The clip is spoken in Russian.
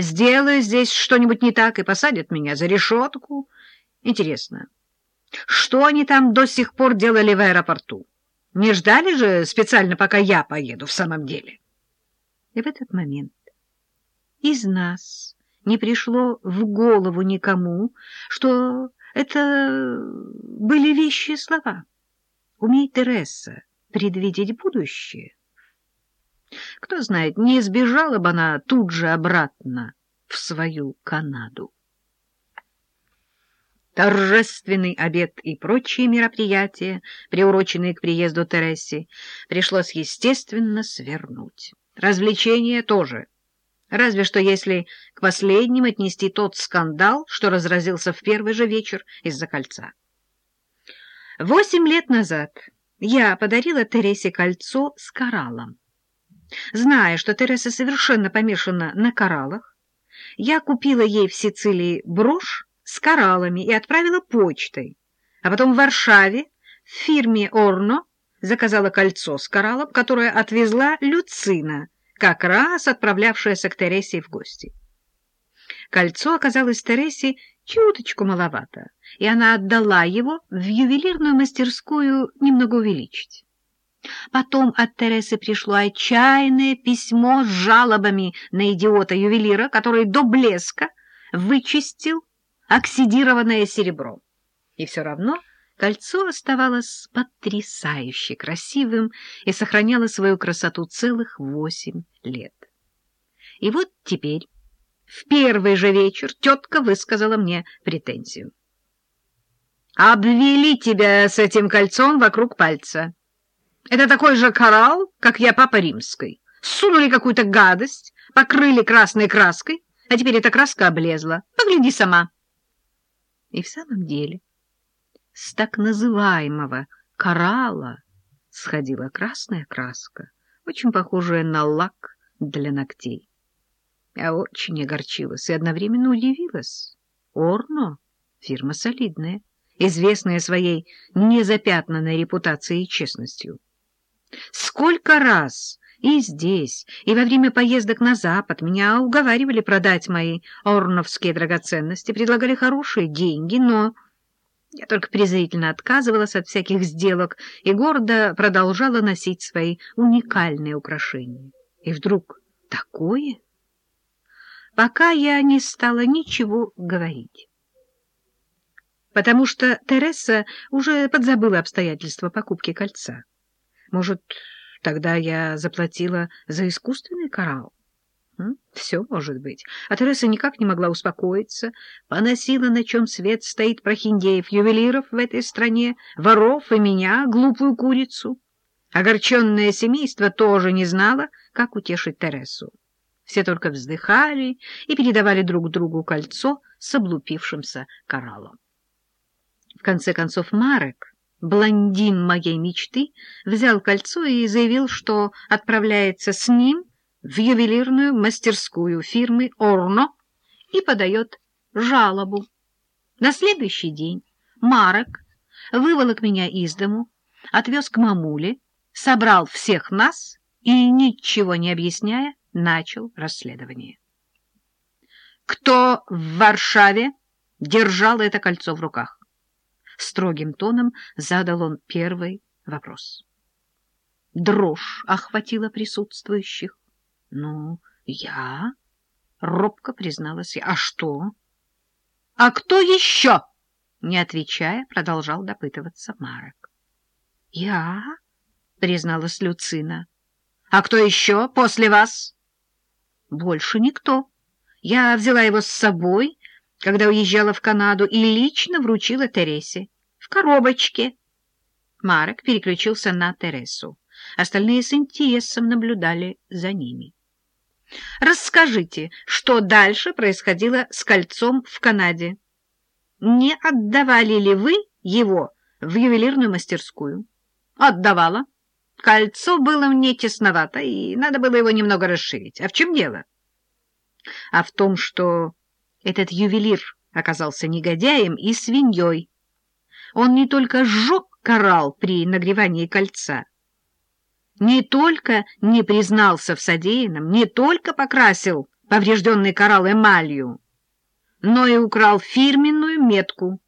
сделаю здесь что-нибудь не так и посадят меня за решетку. Интересно, что они там до сих пор делали в аэропорту? Не ждали же специально, пока я поеду в самом деле? И в этот момент из нас не пришло в голову никому, что это были вещие слова. Умей, Тереса, предвидеть будущее. Кто знает, не сбежала бы она тут же обратно в свою Канаду. Торжественный обед и прочие мероприятия, приуроченные к приезду Тереси, пришлось, естественно, свернуть. Развлечения тоже. Разве что если к последним отнести тот скандал, что разразился в первый же вечер из-за кольца. Восемь лет назад я подарила Тересе кольцо с кораллом. Зная, что Тереса совершенно помешана на кораллах, я купила ей в Сицилии брошь с кораллами и отправила почтой, а потом в Варшаве в фирме «Орно» заказала кольцо с кораллом, которое отвезла Люцина, как раз отправлявшаяся к Тересе в гости. Кольцо оказалось Тересе чуточку маловато, и она отдала его в ювелирную мастерскую немного увеличить. Потом от Тересы пришло отчаянное письмо с жалобами на идиота-ювелира, который до блеска вычистил оксидированное серебро. И все равно кольцо оставалось потрясающе красивым и сохраняло свою красоту целых восемь лет. И вот теперь, в первый же вечер, тетка высказала мне претензию. «Обвели тебя с этим кольцом вокруг пальца». Это такой же коралл, как я папа римской. Сунули какую-то гадость, покрыли красной краской, а теперь эта краска облезла. Погляди сама. И в самом деле с так называемого коралла сходила красная краска, очень похожая на лак для ногтей. Я очень огорчилась и одновременно удивилась. Орно — фирма солидная, известная своей незапятнанной репутацией и честностью. Сколько раз и здесь, и во время поездок на Запад меня уговаривали продать мои орновские драгоценности, предлагали хорошие деньги, но я только презрительно отказывалась от всяких сделок и гордо продолжала носить свои уникальные украшения. И вдруг такое, пока я не стала ничего говорить. Потому что Тереса уже подзабыла обстоятельства покупки кольца. Может, тогда я заплатила за искусственный коралл? Все может быть. А Тереса никак не могла успокоиться, поносила, на чем свет стоит прохиндеев, ювелиров в этой стране, воров и меня, глупую курицу. Огорченное семейство тоже не знало, как утешить Тересу. Все только вздыхали и передавали друг другу кольцо с облупившимся кораллом. В конце концов, Марек блондин моей мечты, взял кольцо и заявил, что отправляется с ним в ювелирную мастерскую фирмы «Орно» и подает жалобу. На следующий день Марок выволок меня из дому, отвез к мамуле, собрал всех нас и, ничего не объясняя, начал расследование. Кто в Варшаве держал это кольцо в руках? Строгим тоном задал он первый вопрос. Дрожь охватила присутствующих. — Ну, я? — робко призналась я. — А что? — А кто еще? — не отвечая, продолжал допытываться Марок. — Я? — призналась Люцина. — А кто еще после вас? — Больше никто. Я взяла его с собой когда уезжала в Канаду, и лично вручила Тересе. В коробочке. Марок переключился на Тересу. Остальные с интересом наблюдали за ними. «Расскажите, что дальше происходило с кольцом в Канаде? Не отдавали ли вы его в ювелирную мастерскую?» «Отдавала. Кольцо было мне тесновато, и надо было его немного расширить. А в чем дело?» «А в том, что этот ювелир оказался негодяем и свиньей. Он не только сжег коралл при нагревании кольца, не только не признался в содеянном, не только покрасил поврежденный коралл эмалью, но и украл фирменную метку